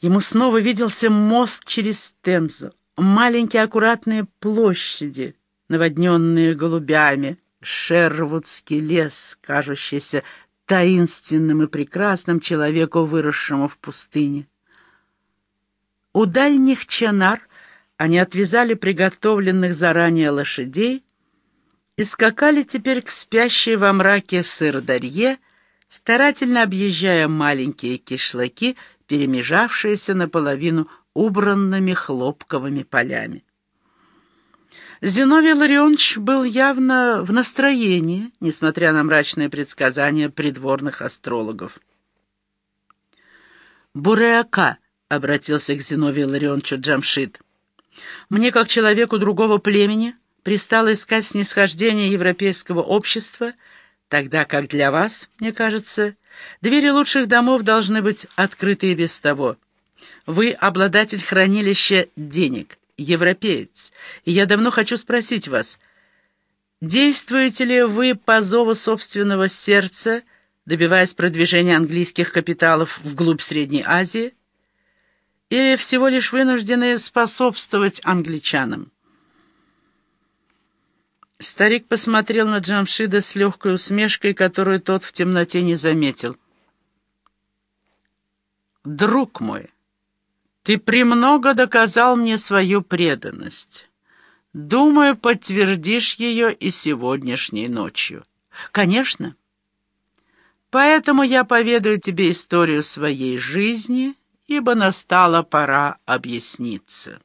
Ему снова виделся мост через Темзу, маленькие аккуратные площади, наводненные голубями, Шервудский лес, кажущийся таинственным и прекрасным человеку, выросшему в пустыне. У дальних чанар они отвязали приготовленных заранее лошадей и скакали теперь к спящей во мраке сырдарье, старательно объезжая маленькие кишлаки, перемежавшиеся наполовину убранными хлопковыми полями. Зиновий Ларионович был явно в настроении, несмотря на мрачные предсказания придворных астрологов. «Буреака», — обратился к Зиновию Ларионовичу Джамшит, — «мне, как человеку другого племени, пристало искать снисхождение европейского общества, тогда как для вас, мне кажется, двери лучших домов должны быть открыты и без того. Вы обладатель хранилища денег» европеец, и я давно хочу спросить вас, действуете ли вы по зову собственного сердца, добиваясь продвижения английских капиталов вглубь Средней Азии, или всего лишь вынуждены способствовать англичанам? Старик посмотрел на Джамшида с легкой усмешкой, которую тот в темноте не заметил. «Друг мой!» Ты премного доказал мне свою преданность. Думаю, подтвердишь ее и сегодняшней ночью. Конечно. Поэтому я поведаю тебе историю своей жизни, ибо настала пора объясниться.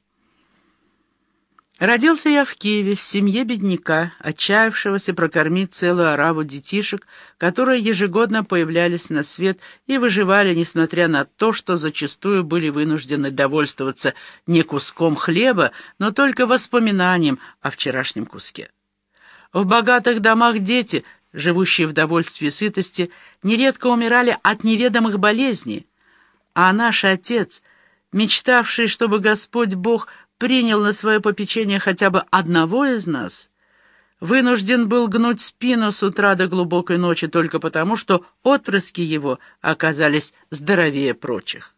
Родился я в Киеве, в семье бедняка, отчаявшегося прокормить целую ораву детишек, которые ежегодно появлялись на свет и выживали, несмотря на то, что зачастую были вынуждены довольствоваться не куском хлеба, но только воспоминанием о вчерашнем куске. В богатых домах дети, живущие в довольстве и сытости, нередко умирали от неведомых болезней, а наш отец, мечтавший, чтобы Господь Бог – принял на свое попечение хотя бы одного из нас, вынужден был гнуть спину с утра до глубокой ночи только потому, что отпрыски его оказались здоровее прочих.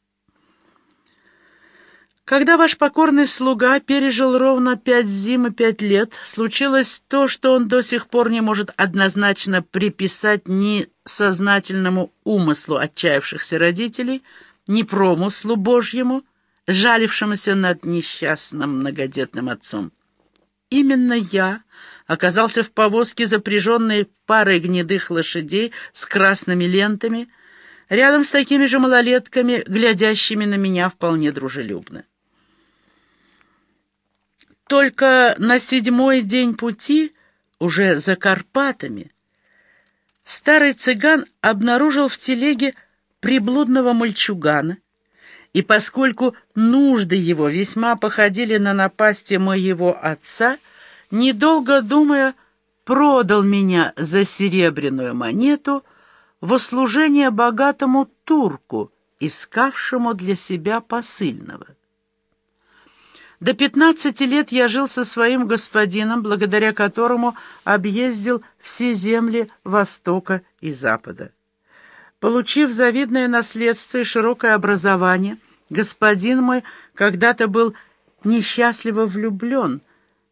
Когда ваш покорный слуга пережил ровно пять зим и пять лет, случилось то, что он до сих пор не может однозначно приписать ни сознательному умыслу отчаявшихся родителей, ни промыслу Божьему — сжалившемуся над несчастным многодетным отцом. Именно я оказался в повозке, запряженной парой гнедых лошадей с красными лентами, рядом с такими же малолетками, глядящими на меня вполне дружелюбно. Только на седьмой день пути, уже за Карпатами, старый цыган обнаружил в телеге приблудного мальчугана, и поскольку нужды его весьма походили на напасти моего отца, недолго думая, продал меня за серебряную монету в услужение богатому турку, искавшему для себя посыльного. До пятнадцати лет я жил со своим господином, благодаря которому объездил все земли Востока и Запада. Получив завидное наследство и широкое образование, Господин мой когда-то был несчастливо влюблен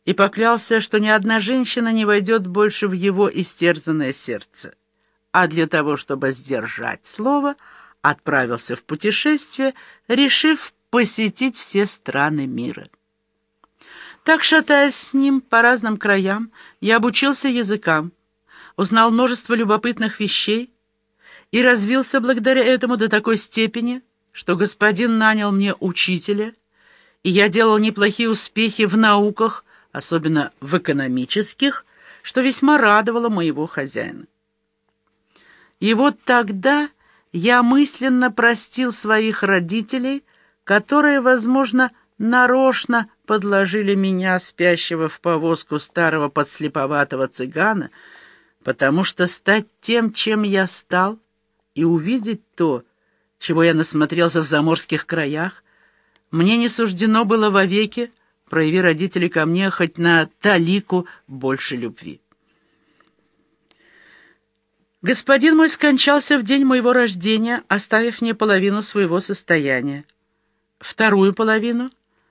и поклялся, что ни одна женщина не войдет больше в его истерзанное сердце. А для того, чтобы сдержать слово, отправился в путешествие, решив посетить все страны мира. Так, шатаясь с ним по разным краям, я обучился языкам, узнал множество любопытных вещей и развился благодаря этому до такой степени, что господин нанял мне учителя, и я делал неплохие успехи в науках, особенно в экономических, что весьма радовало моего хозяина. И вот тогда я мысленно простил своих родителей, которые, возможно, нарочно подложили меня, спящего в повозку старого подслеповатого цыгана, потому что стать тем, чем я стал, и увидеть то, чего я насмотрелся в заморских краях, мне не суждено было вовеки, прояви родители ко мне хоть на талику больше любви. Господин мой скончался в день моего рождения, оставив мне половину своего состояния. Вторую половину